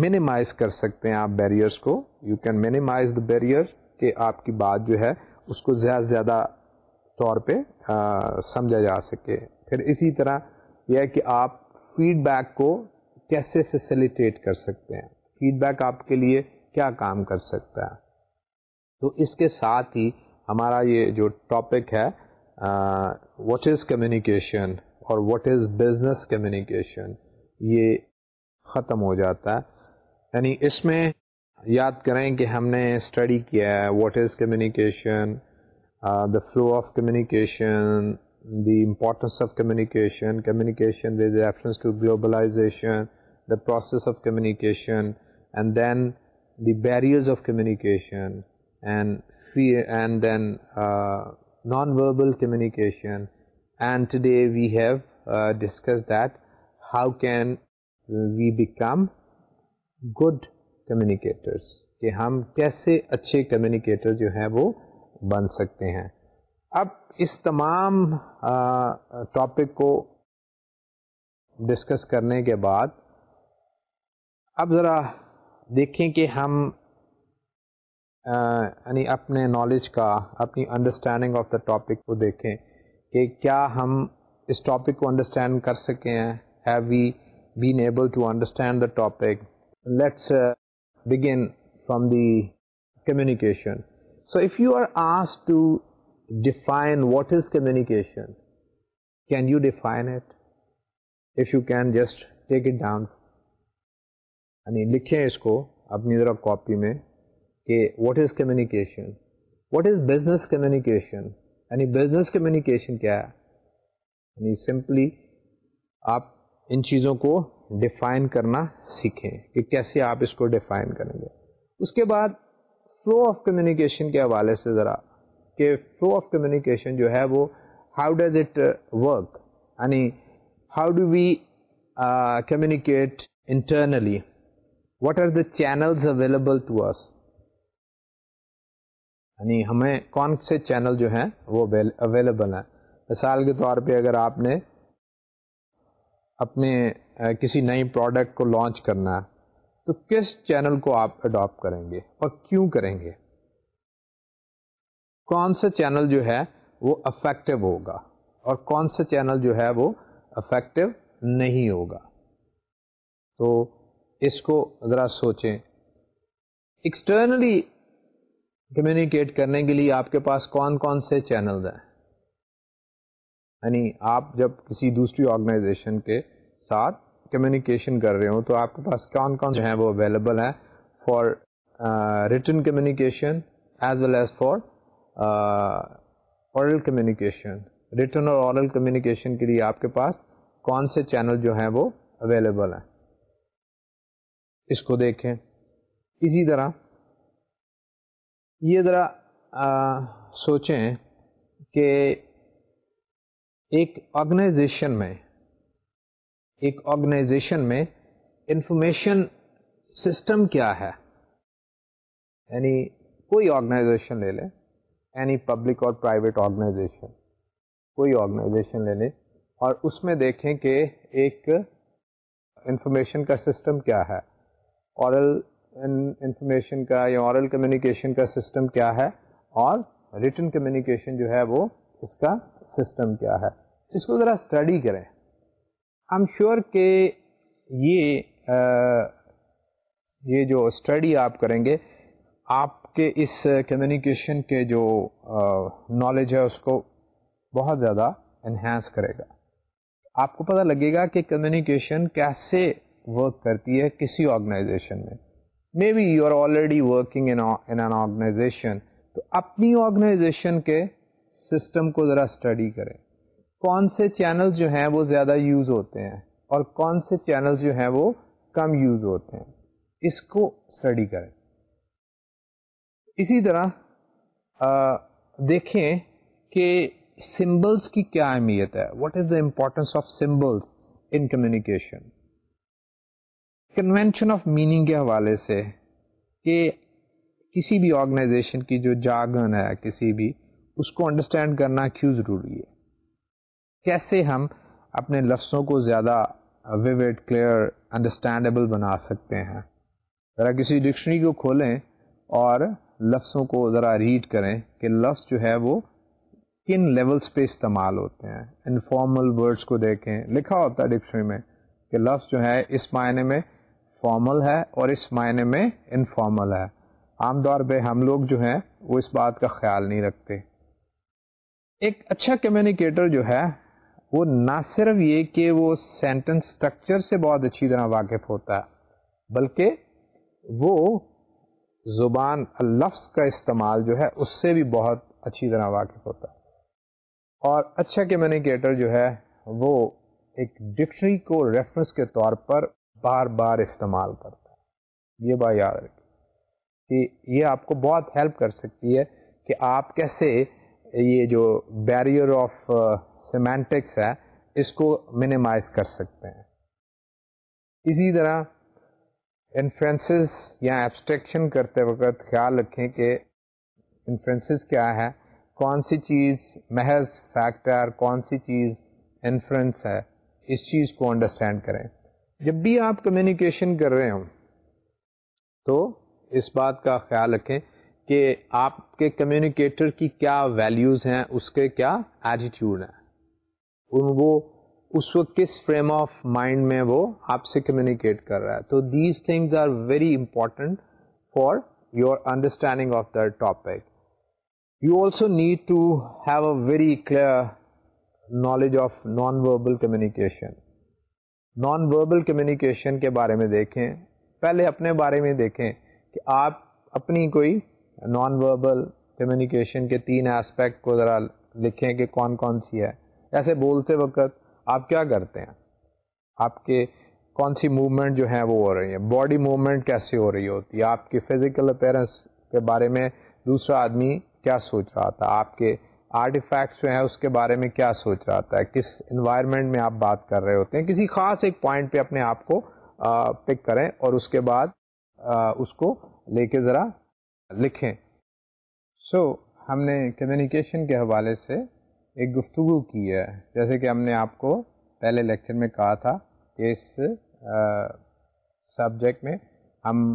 مینیمائز کر سکتے ہیں آپ بیریئرس کو you can minimise the barrier کہ آپ کی بات جو ہے اس کو زیادہ سے زیادہ طور پہ سمجھا جا سکے پھر اسی طرح یہ ہے کہ آپ فیڈ بیک کو کیسے فیسلیٹیٹ کر سکتے ہیں فیڈ بیک آپ کے لیے کیا کام کر سکتا ہے تو اس کے ساتھ ہی ہمارا یہ جو ٹاپک ہے واٹ از کمیونیکیشن اور واٹ از بزنس کمیونیکیشن یہ ختم ہو جاتا ہے یعنی اس میں یاد کریں کہ ہم نے اسٹڈی کیا ہے what is communication the flow of communication the importance of communication communication with reference to globalisation the process of communication and then the barriers of communication and and then non verbal communication and today we we have discuss that how can we become good communicators کہ ہم کیسے اچھے communicator جو ہیں وہ بن سکتے ہیں اب اس تمام ٹاپک کو ڈسکس کرنے کے بعد اب ذرا دیکھیں کہ ہم یعنی اپنے نالج کا اپنی انڈرسٹینڈنگ آف دا ٹاپک کو دیکھیں کہ کیا ہم اس ٹاپک کو انڈرسٹینڈ کر سکے ہیں have we been able to understand the topic let's begin from the communication so if you are as to define what is communication can you define it if you can just take it down یعنی لکھیں اس کو اپنی ذرا copy میں کہ what is communication what is business communication یعنی business communication کیا ہے یعنی سمپلی آپ ان چیزوں کو ڈیفائن کرنا سیکھیں کہ کیسے آپ اس کو ڈیفائن کریں گے اس کے بعد فلو آف کمیونیکیشن کے حوالے سے ذرا کہ فلو آف کمیونیکیشن جو ہے وہ ہاؤ ڈز اٹ ورک یعنی how do we communicate internally what are the channels available to us یعنی ہمیں کون سے چینل جو ہیں وہ اویلیبل ہیں مثال کے طور پہ اگر آپ نے اپنے کسی نئی پروڈکٹ کو لانچ کرنا ہے تو کس چینل کو آپ اڈاپٹ کریں گے اور کیوں کریں گے کون سا چینل جو ہے وہ افیکٹو ہوگا اور کون سا چینل جو ہے وہ افیکٹو نہیں ہوگا تو اس کو ذرا سوچیں ایکسٹرنلی کمیونیکیٹ کرنے کے لیے آپ کے پاس کون کون سے چینلز ہیں یعنی آپ جب کسی دوسری آرگنائزیشن کے ساتھ کمیونیکیشن کر رہے ہوں تو آپ کے پاس کون کون جو ہیں وہ اویلیبل ہیں for written communication as well as for oral communication written اور اورل کمیونیکیشن کے لیے آپ کے پاس کون سے چینل جو ہیں وہ اویلیبل ہیں اس کو دیکھیں اسی طرح یہ ذرا سوچیں کہ ایک آرگنائزیشن میں ایک آرگنائزیشن میں انفارمیشن سسٹم کیا ہے یعنی کوئی آرگنائزیشن لے لیں یعنی پبلک اور پرائیویٹ آرگنائزیشن کوئی آرگنائزیشن لے لیں اور اس میں دیکھیں کہ ایک انفارمیشن کا سسٹم کیا ہے اورل انفارمیشن کا یا اورل کمیونیکیشن کا سسٹم کیا ہے اور ریٹن کمیونیکیشن جو ہے وہ اس کا سسٹم کیا ہے اس کو ذرا اسٹڈی کریں آئی ایم شیور کہ یہ یہ جو اسٹڈی آپ کریں گے آپ کے اس کمیونیکیشن کے جو نالج ہے اس کو بہت زیادہ انہینس کرے گا آپ کو پتہ لگے گا کہ کمیونیکیشن کیسے ورک کرتی ہے کسی آرگنائزیشن میں may be you are already working in an organisation تو اپنی آرگنائزیشن کے سسٹم کو ذرا اسٹڈی کریں کون سے چینل جو ہیں وہ زیادہ یوز ہوتے ہیں اور کون سے چینل جو ہیں وہ کم یوز ہوتے ہیں اس کو اسٹڈی کریں اسی طرح آ, دیکھیں کہ سمبلس کی کیا اہمیت ہے what is the importance of symbols in communication convention of meaning کے حوالے سے کہ کسی بھی آرگنائزیشن کی جو جاگن ہے کسی بھی اس کو انڈرسٹینڈ کرنا کیوں ضروری ہے کیسے ہم اپنے لفظوں کو زیادہ ویوڈ کلیئر انڈرسٹینڈیبل بنا سکتے ہیں ذرا کسی ڈکشنری کو کھولیں اور لفظوں کو ذرا ریڈ کریں کہ لفظ جو ہے وہ کن لیولس پہ استعمال ہوتے ہیں انفارمل ورڈس کو دیکھیں لکھا ہوتا ہے ڈکشنری میں کہ لفظ جو ہے اس معنی میں فارمل ہے اور اس معنی میں انفارمل ہے عام طور پہ ہم لوگ جو ہیں وہ اس بات کا خیال نہیں رکھتے ایک اچھا کمیونیکیٹر جو ہے وہ نہ صرف یہ کہ وہ سینٹنس اسٹرکچر سے بہت اچھی طرح واقف ہوتا ہے بلکہ وہ زبان لفظ کا استعمال جو ہے اس سے بھی بہت اچھی طرح واقف ہوتا ہے اور اچھا کمیونیکیٹر جو ہے وہ ایک ڈکشنری کو ریفرنس کے طور پر بار بار استعمال کرتا ہے یہ بات یاد رکھیں کہ یہ آپ کو بہت ہیلپ کر سکتی ہے کہ آپ کیسے یہ جو بیریئر آف سیمینٹکس ہے اس کو منیمائز کر سکتے ہیں اسی طرح انفرینسز یا ایبسٹریکشن کرتے وقت خیال رکھیں کہ انفرینسز کیا ہے کون سی چیز محض فیکٹر کون سی چیز انفرینس ہے اس چیز کو انڈرسٹینڈ کریں جب بھی آپ کمیونیکیشن کر رہے ہوں تو اس بات کا خیال رکھیں کہ آپ کے کمیونیکیٹر کی کیا ویلیوز ہیں اس کے کیا ایٹیٹیوڈ ہیں ان وہ اس وقت کس فریم آف مائنڈ میں وہ آپ سے کمیونیکیٹ کر رہا ہے تو these things are very important for your understanding of the topic you also need to have a very clear knowledge of non verbal communication non verbal communication کے بارے میں دیکھیں پہلے اپنے بارے میں دیکھیں کہ آپ اپنی کوئی نان وربل کمیونیکیشن کے تین اسپیکٹ کو ذرا لکھیں کہ کون کون سی ہے ایسے بولتے وقت آپ کیا کرتے ہیں آپ کے کون سی موومنٹ جو ہیں وہ ہو رہی ہیں باڈی موومنٹ کیسے ہو رہی ہوتی ہے آپ کی فزیکل اپیرنس کے بارے میں دوسرا آدمی کیا سوچ رہا تھا آپ کے آرٹ افیکٹس جو ہیں اس کے بارے میں کیا سوچ رہا تھا کس انوائرمنٹ میں آپ بات کر رہے ہوتے ہیں کسی خاص ایک پوائنٹ پہ اپنے آپ کو پک کریں اور اس کے بعد اس کو لے کے ذرا لکھیں سو ہم نے کمیونیکیشن کے حوالے سے ایک گفتگو کی ہے جیسے کہ ہم نے آپ کو پہلے لیکچر میں کہا تھا کہ اس سبجیکٹ میں ہم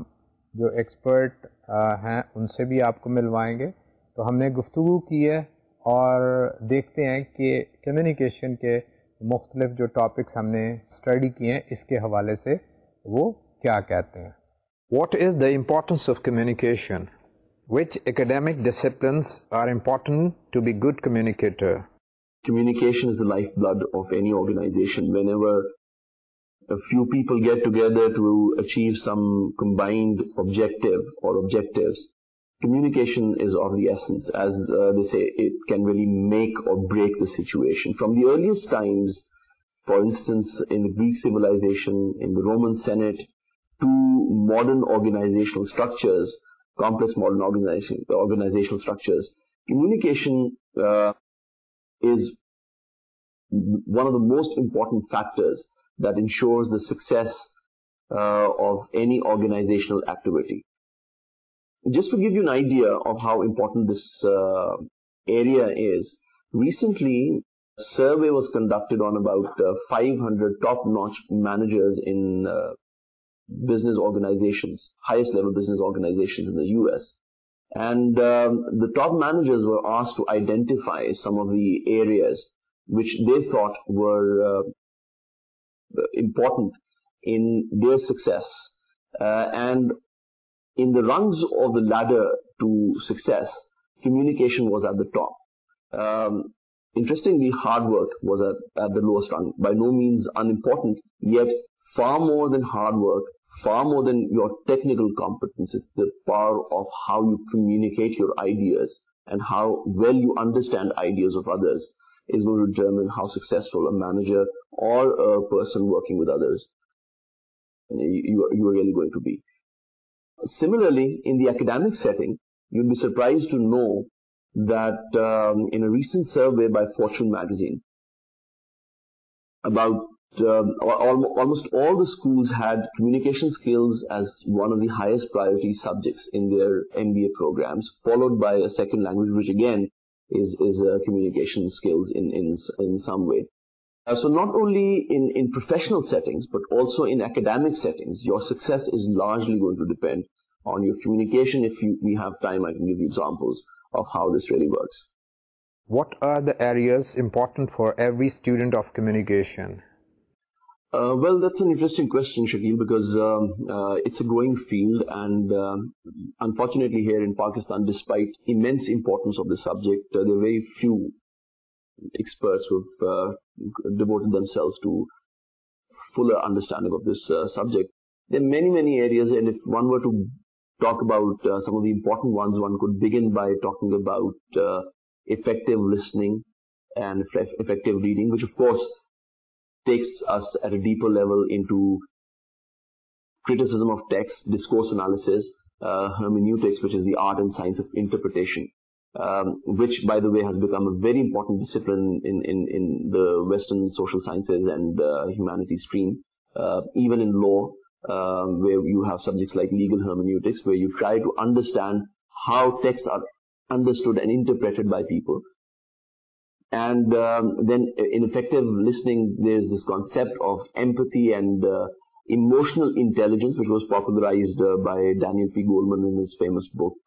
جو ایکسپرٹ ہیں ان سے بھی آپ کو ملوائیں گے تو ہم نے گفتگو کی ہے اور دیکھتے ہیں کہ کمیونیکیشن کے مختلف جو ٹاپکس ہم نے اسٹڈی کیے ہیں اس کے حوالے سے وہ کیا کہتے ہیں what is the importance of communication which academic disciplines are important to be good communicator communication is the life blood of any organisation whenever few people get together combined objective or objectives communications carry the situation from the earliest for instance weak civilisation Roman cent to modern organisational organise communication is one of the most important factor that ensure success just to give you an آئیڈیاؤٹنٹلی survey was conducted about five hundred organisations and the top managers to آئیفائیز which that were important there six and ladder to six کمیکنٹرسٹنگ ring by no important far more than hard work far more than your technical power of how you communicate your I how well you understand ideas of other how سکسرز be similarly in the academic setting too no the recent survey by Fortune میگزینکیشنٹی subjects followed by second language again communication so not only setting your six on یونیشن ویلسرسٹنگس field and unfortunately ڈسپائٹنس devoted themselves to fuller understanding of this uh, subject. There are many, many areas, and if one were to talk about uh, some of the important ones, one could begin by talking about uh, effective listening and f- effective reading, which of course takes us at a deeper level into criticism of text, discourse analysis, uh, hermeneutics, which is the art and science of interpretation. Which by the way has become a very important discipline ویسٹرنڈی stream even in law you have subject like لیگلسٹینڈ how ٹیکسٹوڈرپریٹ by پیپلٹیو لسنگز concept of empathy اینڈلیجنس which was popularised by Dan P Goleman's famous book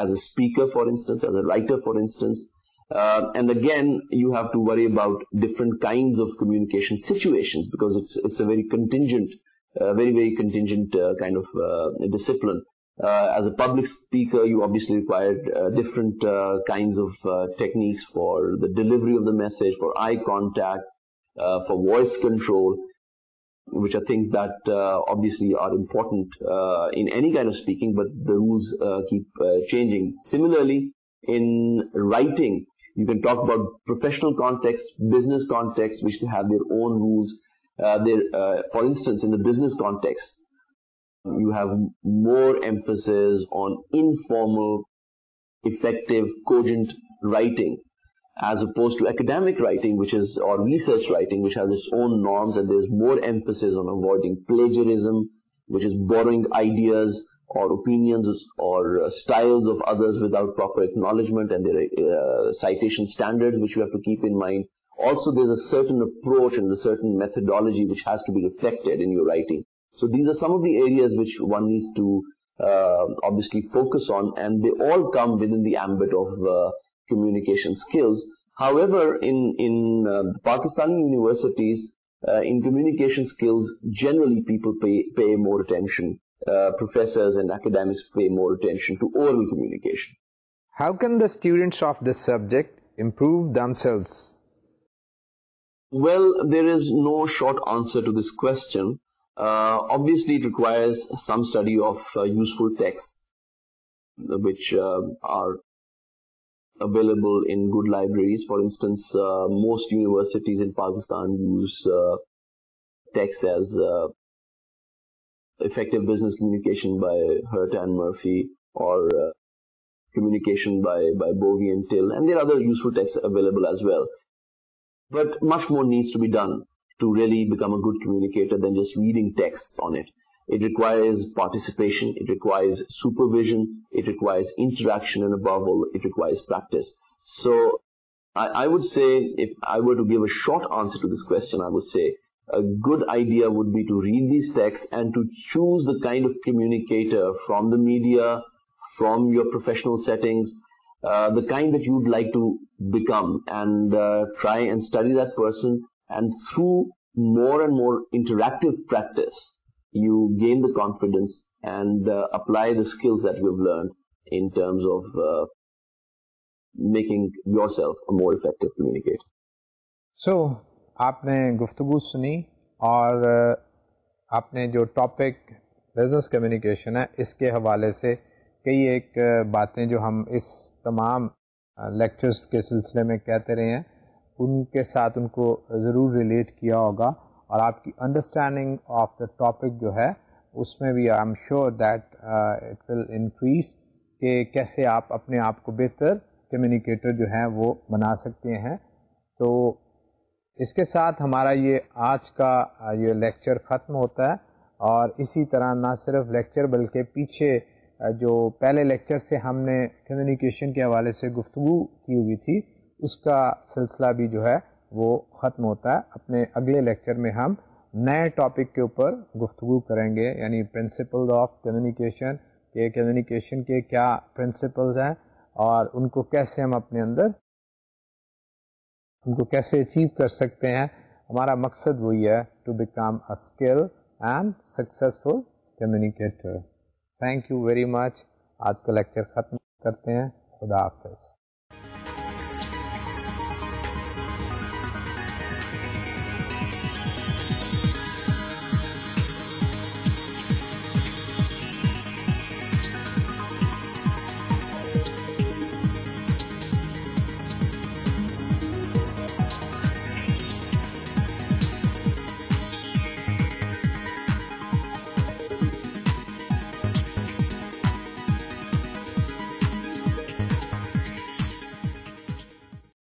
as a again you have to very اباؤٹنس ڈسپلنک اسپیکریکس فارج for I contact for voice control which I thinks that آبیس لیمپورٹنٹ of fact keep چینجرلی talk about professional business contexts which have their own role for instance contexts you have more emphasis on informal cogent writing as opposed to academic writing, which is or research writing, which has its own norms, and there's more emphasis on avoiding plagiarism, which is borrowing ideas or opinions or uh, styles of others without proper acknowledgement and their uh, citation standards, which you have to keep in mind. Also, there's a certain approach and a certain methodology which has to be reflected in your writing. So these are some of the areas which one needs to uh, obviously focus on, and they all come within the ambit of uh, communications however Pakistani universities in communications generally people pay more attention پروفیسرشنیکیشن how can the students of this subject well there is no short answer to this کونسلیز some study of useful text are available good libraries for instance most universities in Pakistan communication by Hurt and Murphy or communication by tilde there other useful texts available good کمیکیٹرسٹنگ گئی the media from your professional you gain the confidence so آپ نے گفتگو سنی اور آپ نے جو topic communication ہے اس کے حوالے سے کئی ایک باتیں جو ہم اس تمام لیکچرس کے سلسلے میں کہتے رہے ہیں ان کے ساتھ ان کو ضرور ریلیٹ کیا ہوگا اور آپ کی انڈرسٹینڈنگ آف دا ٹاپک جو ہے اس میں بھی I am sure that it will increase کہ کیسے آپ اپنے آپ کو بہتر کمیونیکیٹر جو ہیں وہ بنا سکتے ہیں تو اس کے ساتھ ہمارا یہ آج کا یہ لیکچر ختم ہوتا ہے اور اسی طرح نہ صرف لیکچر بلکہ پیچھے جو پہلے لیکچر سے ہم نے کمیونیکیشن کے حوالے سے گفتگو کی ہوئی تھی اس کا سلسلہ بھی جو ہے وہ ختم ہوتا ہے اپنے اگلے لیکچر میں ہم نئے ٹاپک کے اوپر گفتگو کریں گے یعنی پرنسپل آف کمیونیکیشن کے کمیونیکیشن کے کیا پرنسپلز ہیں اور ان کو کیسے ہم اپنے اندر ان کو کیسے اچیو کر سکتے ہیں ہمارا مقصد وہی ہے to become a skill and successful communicator thank you very much آج کا لیکچر ختم کرتے ہیں خدا حافظ